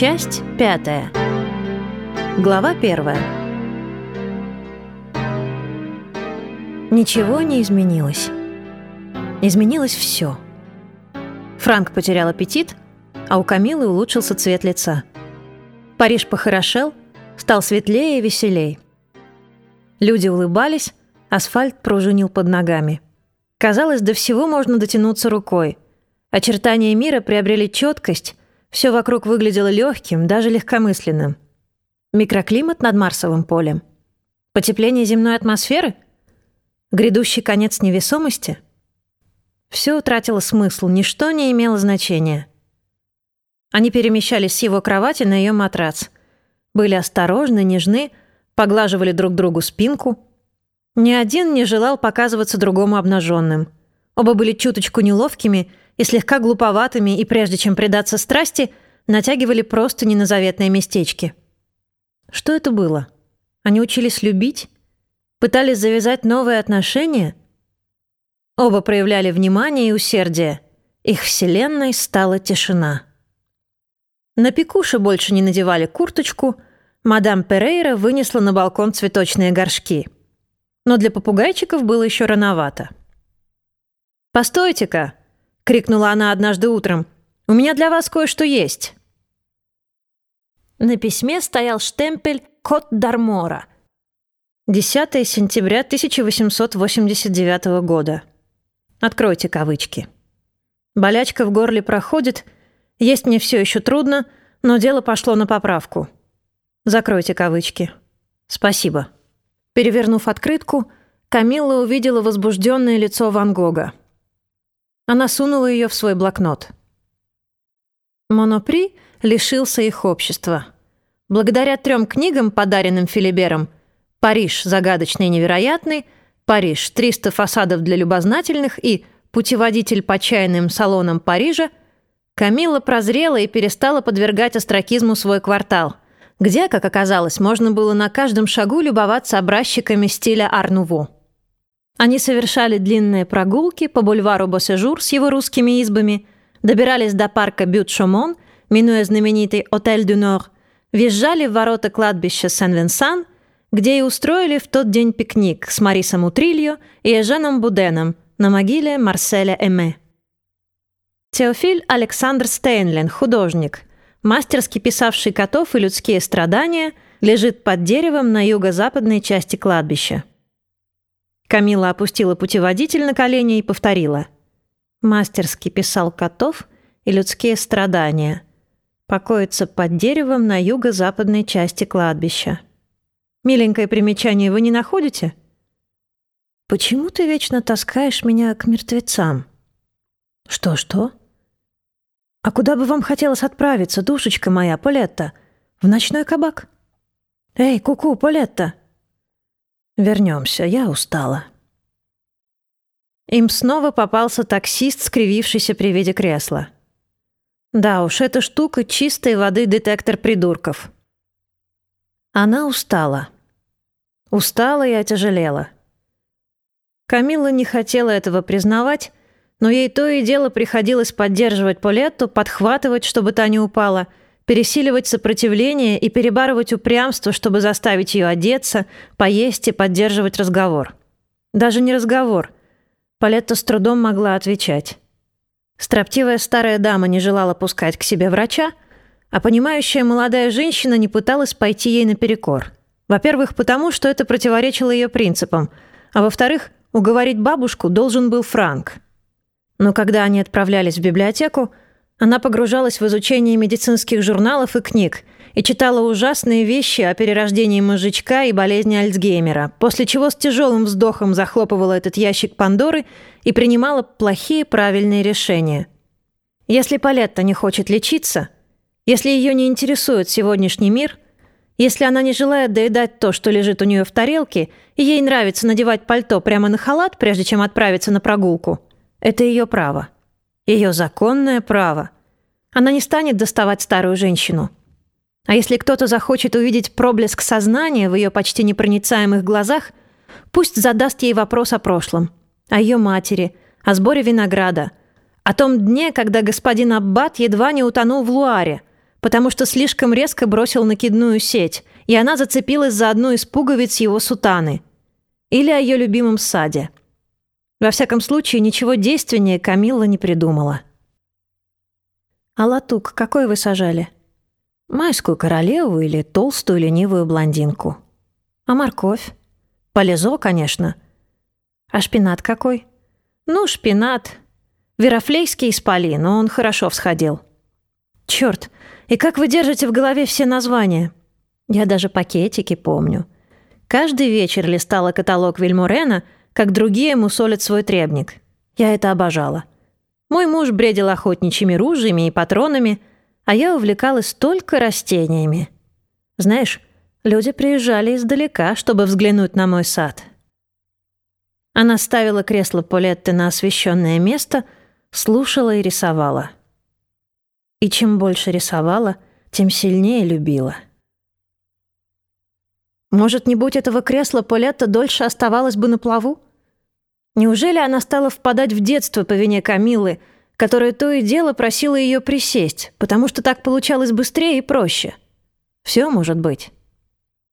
Часть пятая. Глава первая. Ничего не изменилось. Изменилось все. Франк потерял аппетит, а у Камилы улучшился цвет лица. Париж похорошел, стал светлее и веселей. Люди улыбались, асфальт пружинил под ногами. Казалось, до всего можно дотянуться рукой. Очертания мира приобрели четкость, все вокруг выглядело легким, даже легкомысленным. Микроклимат над Марсовым полем? Потепление земной атмосферы? Грядущий конец невесомости? Все утратило смысл, ничто не имело значения. Они перемещались с его кровати на ее матрац. Были осторожны, нежны, поглаживали друг другу спинку. Ни один не желал показываться другому обнаженным. Оба были чуточку неловкими и слегка глуповатыми, и прежде чем предаться страсти, натягивали просто не местечки. Что это было? Они учились любить? Пытались завязать новые отношения? Оба проявляли внимание и усердие. Их вселенной стала тишина. На пекуше больше не надевали курточку, мадам Перейра вынесла на балкон цветочные горшки. Но для попугайчиков было еще рановато. «Постойте-ка!» — крикнула она однажды утром. «У меня для вас кое-что есть». На письме стоял штемпель «Кот Дармора». 10 сентября 1889 года. Откройте кавычки. Болячка в горле проходит, есть мне все еще трудно, но дело пошло на поправку. Закройте кавычки. Спасибо. Перевернув открытку, Камилла увидела возбужденное лицо Ван Гога. Она сунула ее в свой блокнот. Монопри лишился их общества. Благодаря трем книгам, подаренным Филибером, «Париж. Загадочный и невероятный», «Париж. 300 фасадов для любознательных» и «Путеводитель по чайным салонам Парижа», Камила прозрела и перестала подвергать остракизму свой квартал, где, как оказалось, можно было на каждом шагу любоваться образчиками стиля Арнуво. Они совершали длинные прогулки по бульвару Босежур с его русскими избами, добирались до парка Бют-Шомон, минуя знаменитый «Отель дю Нор», въезжали в ворота кладбища Сен-Венсан, где и устроили в тот день пикник с Марисом Утрильо и Эженом Буденом на могиле Марселя Эме. Теофиль Александр Стейнлен, художник, мастерски писавший котов и людские страдания, лежит под деревом на юго-западной части кладбища. Камила опустила путеводитель на колени и повторила. Мастерски писал котов и людские страдания. Покоится под деревом на юго-западной части кладбища. Миленькое примечание вы не находите? Почему ты вечно таскаешь меня к мертвецам? Что-что? А куда бы вам хотелось отправиться, душечка моя, Полетта? В ночной кабак? Эй, куку, -ку, Полетта! Вернемся, я устала. Им снова попался таксист, скривившийся при виде кресла. Да уж, эта штука чистой воды детектор придурков. Она устала. Устала и отяжелела. Камила не хотела этого признавать, но ей то и дело приходилось поддерживать Полетту, подхватывать, чтобы та не упала — пересиливать сопротивление и перебарывать упрямство, чтобы заставить ее одеться, поесть и поддерживать разговор. Даже не разговор. Палетта с трудом могла отвечать. Строптивая старая дама не желала пускать к себе врача, а понимающая молодая женщина не пыталась пойти ей наперекор. Во-первых, потому что это противоречило ее принципам, а во-вторых, уговорить бабушку должен был Франк. Но когда они отправлялись в библиотеку, она погружалась в изучение медицинских журналов и книг и читала ужасные вещи о перерождении мозжечка и болезни Альцгеймера, после чего с тяжелым вздохом захлопывала этот ящик Пандоры и принимала плохие правильные решения. Если Палетта не хочет лечиться, если ее не интересует сегодняшний мир, если она не желает доедать то, что лежит у нее в тарелке, и ей нравится надевать пальто прямо на халат, прежде чем отправиться на прогулку, это ее право. Ее законное право. Она не станет доставать старую женщину. А если кто-то захочет увидеть проблеск сознания в ее почти непроницаемых глазах, пусть задаст ей вопрос о прошлом, о ее матери, о сборе винограда, о том дне, когда господин Аббат едва не утонул в Луаре, потому что слишком резко бросил накидную сеть, и она зацепилась за одну из пуговиц его сутаны. Или о ее любимом саде. Во всяком случае, ничего действеннее Камилла не придумала. «А латук какой вы сажали?» «Майскую королеву или толстую ленивую блондинку?» «А морковь?» «Полезо, конечно». «А шпинат какой?» «Ну, шпинат. Верофлейский исполин, он хорошо всходил». «Черт, и как вы держите в голове все названия?» «Я даже пакетики помню. Каждый вечер листала каталог Вильмурена, как другие мусолят свой требник. Я это обожала. Мой муж бредил охотничьими ружьями и патронами, а я увлекалась только растениями. Знаешь, люди приезжали издалека, чтобы взглянуть на мой сад». Она ставила кресло Полетты на освещенное место, слушала и рисовала. И чем больше рисовала, тем сильнее любила. Может, не будь этого кресла, Полетта дольше оставалась бы на плаву? Неужели она стала впадать в детство по вине Камилы, которая то и дело просила ее присесть, потому что так получалось быстрее и проще? Все может быть.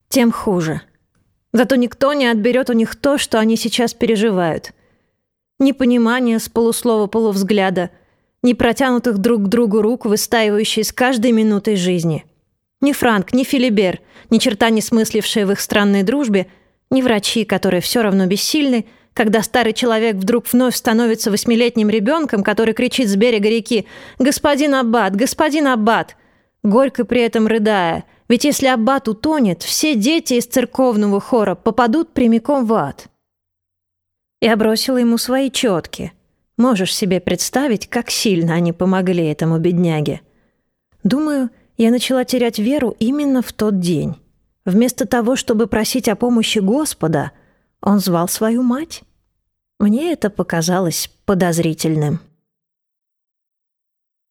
Тем хуже. Зато никто не отберет у них то, что они сейчас переживают. Непонимание с полуслова-полувзгляда — ни протянутых друг к другу рук, выстаивающие с каждой минутой жизни. Ни Франк, ни Филибер, ни черта не смыслившие в их странной дружбе, ни врачи, которые все равно бессильны, когда старый человек вдруг вновь становится восьмилетним ребенком, который кричит с берега реки «Господин Аббат! Господин Аббат!» горько при этом рыдая, ведь если Аббат утонет, все дети из церковного хора попадут прямиком в ад. Я бросила ему свои четки – Можешь себе представить, как сильно они помогли этому бедняге. Думаю, я начала терять веру именно в тот день. Вместо того, чтобы просить о помощи Господа, он звал свою мать. Мне это показалось подозрительным.